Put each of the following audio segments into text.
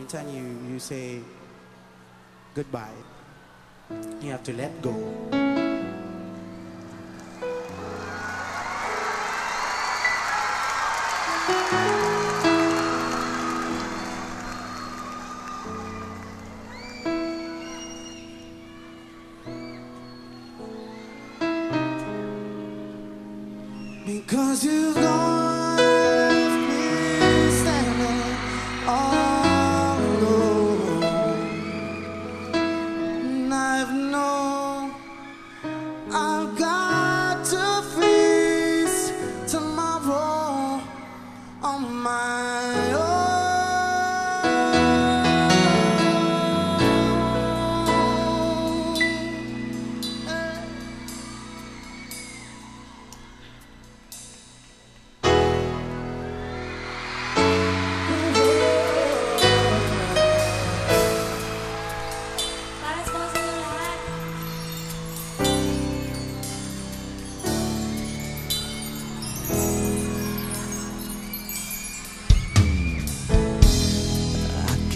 Meantime, you, you say goodbye. You have to let go. Because you've gone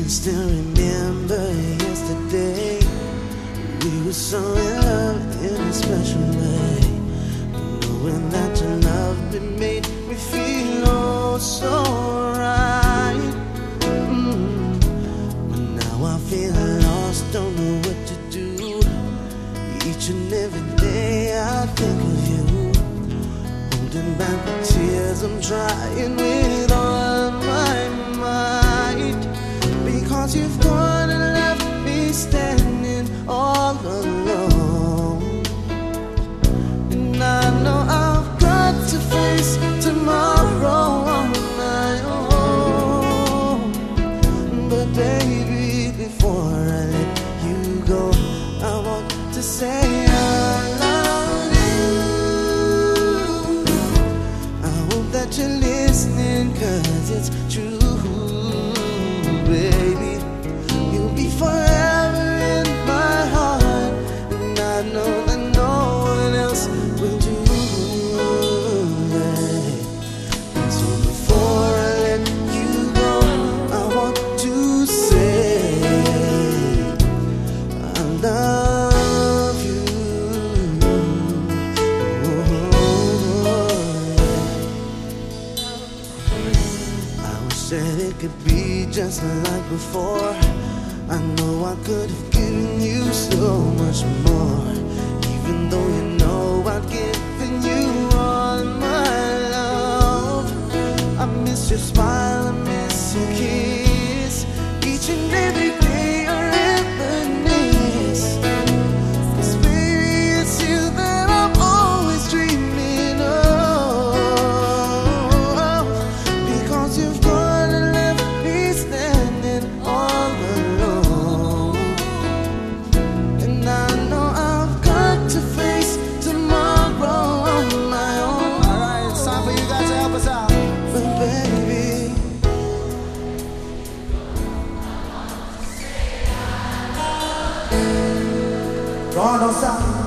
can still remember yesterday. We were so in love in a special way. Knowing that your love it made me feel oh so right. Mm. But now I feel lost, don't know what to do. Each and every day I think of you. Holding back the tears, I'm trying with all my might. Because you've gone and left me standing all alone. And I know I've got to face tomorrow on my own. But baby, before I let you go, I want to say I love you. I hope that you're listening, cause it's true, That it could be just like before. I know I could have given you so much more. Even though you know I've given you all my love. I miss your smile, cosa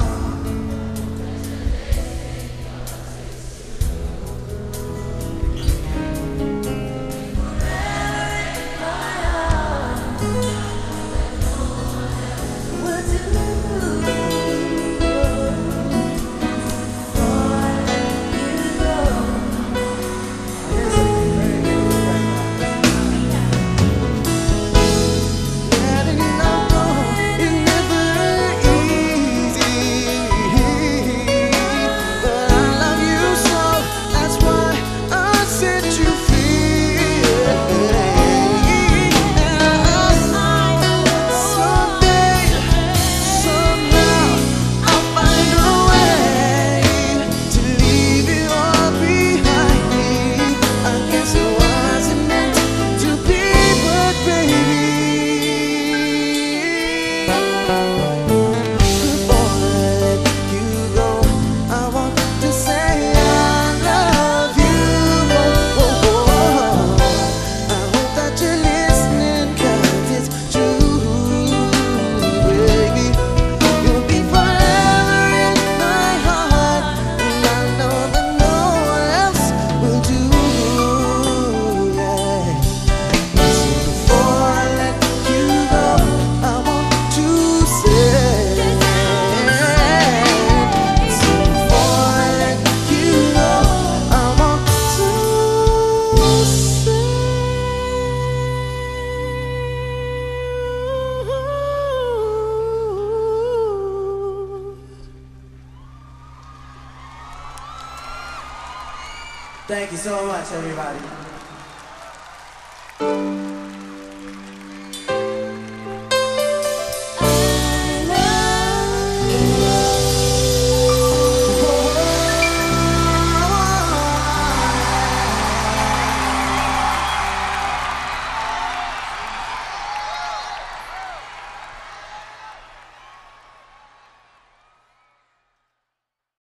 Thank you so much, everybody.